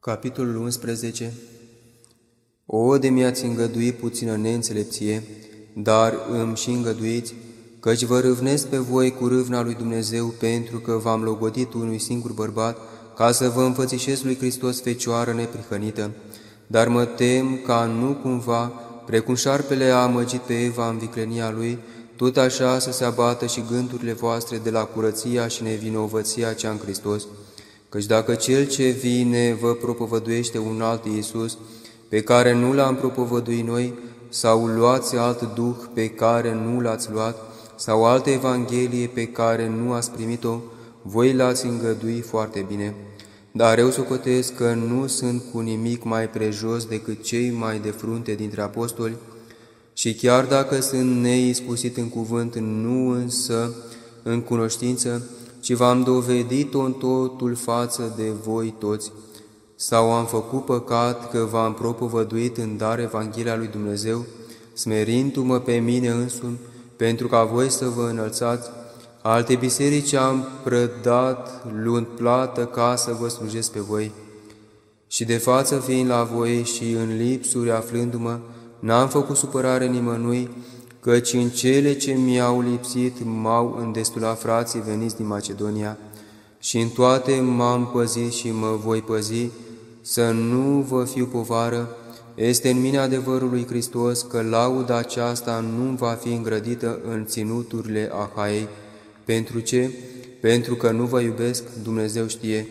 Capitolul 11 O, de mi-ați îngăduit puțină neînțelepție, dar îmi și îngăduiți, căci vă râvnesc pe voi cu râvna lui Dumnezeu, pentru că v-am logodit unui singur bărbat, ca să vă înfățișez lui Hristos fecioară neprihănită. Dar mă tem ca nu cumva, precum șarpele a amăgit pe Eva în viclenia lui, tot așa să se abată și gândurile voastre de la curăția și nevinovăția cea în Hristos, Căci dacă Cel ce vine vă propovăduiește un alt Iisus, pe care nu l-am propovăduit noi, sau luați alt Duh pe care nu l-ați luat, sau altă Evanghelie pe care nu ați primit-o, voi l-ați îngădui foarte bine. Dar eu socotesc că nu sunt cu nimic mai prejos decât cei mai de frunte dintre apostoli, și chiar dacă sunt neiscusit în cuvânt, nu însă în cunoștință, ci v-am dovedit-o în totul față de voi toți, sau am făcut păcat că v-am propovăduit în dar Evanghelia lui Dumnezeu, smerindu-mă pe mine însumi, pentru ca voi să vă înălțați, alte biserici am prădat, luând plată ca să vă slujesc pe voi. Și de față fiind la voi și în lipsuri aflându-mă, n-am făcut supărare nimănui, căci în cele ce mi-au lipsit m-au îndestulat frații veniți din Macedonia și în toate m-am păzit și mă voi păzi, să nu vă fiu povară, este în mine adevărul lui Hristos că lauda aceasta nu va fi îngrădită în ținuturile Ahaiei. Pentru ce? Pentru că nu vă iubesc, Dumnezeu știe,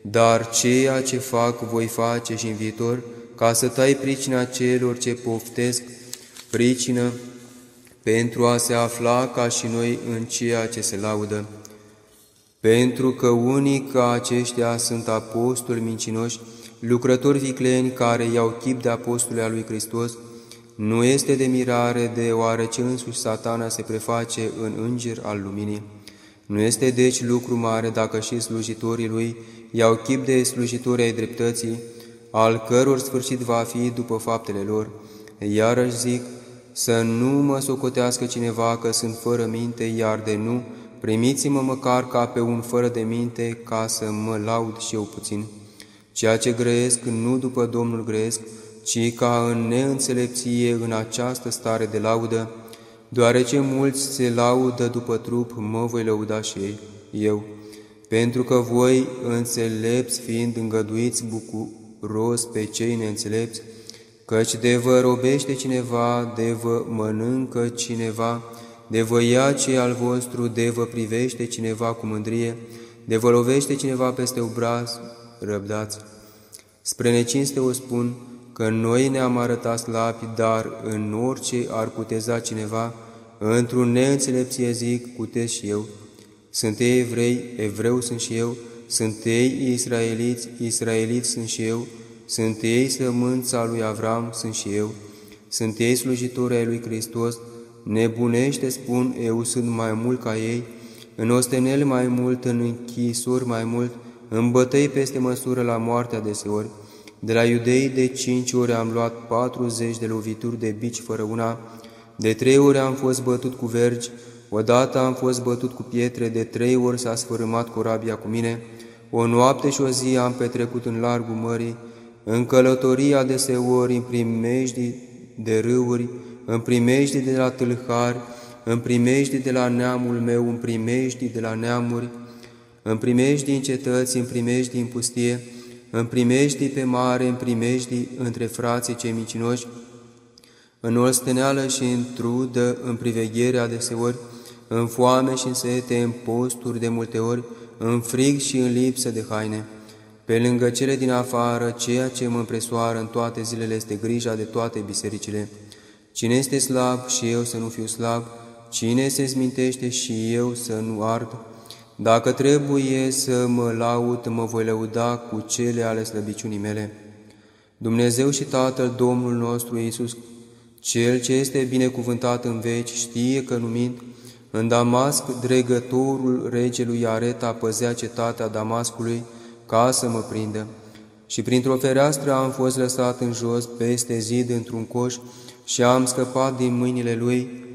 dar ceea ce fac voi face și în viitor, ca să tai pricina celor ce poftesc, pricină pentru a se afla ca și noi în ceea ce se laudă, pentru că unii ca aceștia sunt apostoli mincinoși, lucrători vicleni care iau chip de apostoli al lui Hristos, nu este de mirare deoarece însuși satana se preface în înger al luminii. Nu este deci lucru mare dacă și slujitorii lui iau chip de slujitori ai dreptății, al căror sfârșit va fi după faptele lor. Iarăși zic, să nu mă socotească cineva că sunt fără minte, iar de nu, primiți-mă măcar ca pe un fără de minte, ca să mă laud și eu puțin. Ceea ce grăiesc, nu după Domnul grăiesc, ci ca în neînțelepție în această stare de laudă, deoarece mulți se laudă după trup, mă voi lăuda și ei, eu, pentru că voi, înțelepți fiind îngăduiți bucuros pe cei neînțelepți, Căci de vă robește cineva, de vă mănâncă cineva, de vă ia ce al vostru, de vă privește cineva cu mândrie, de vă lovește cineva peste obraz, răbdați. Spre necinste o spun că noi ne-am arătat slabi, dar în orice ar cuteza cineva, într-un neînțelepție zic, cutez și eu. Sunt ei evrei, evreu sunt și eu, sunt ei israeliți, israeliți sunt și eu, sunt ei sămânța lui Avram, sunt și eu. Sunt ei slujitori ai lui Hristos. Nebunește, spun, eu sunt mai mult ca ei. În ostenel mai mult, în închisuri mai mult, în bătăi peste măsură la moartea deseori. De la iudei de cinci ori am luat patruzeci de lovituri de bici fără una, de trei ori am fost bătut cu vergi, odată am fost bătut cu pietre, de trei ori s-a sfărâmat corabia cu mine, o noapte și o zi am petrecut în largul mării, în călătoria deseori, în primejdii de râuri, în primejdii de la tâlhari, în primejdii de la neamul meu, în primejdii de la neamuri, în primejdii în cetăți, în primejdii în pustie, în primejdii pe mare, în primejdii între frații cei micinoși, în olsteneală și în trudă, în priveghere deseori, în foame și în sete, în posturi de multe ori, în frig și în lipsă de haine. Pe lângă cele din afară, ceea ce mă împresoară în toate zilele este grija de toate bisericile. Cine este slab și eu să nu fiu slab, cine se smintește și eu să nu ard, dacă trebuie să mă laud, mă voi lăuda cu cele ale slăbiciunii mele. Dumnezeu și Tatăl Domnul nostru Iisus, Cel ce este binecuvântat în veci, știe că numind, în Damasc, dregătorul regelui Areta păzea cetatea Damascului, ca să mă prindă. Și printr-o fereastră am fost lăsat în jos peste zid într-un coș și am scăpat din mâinile lui,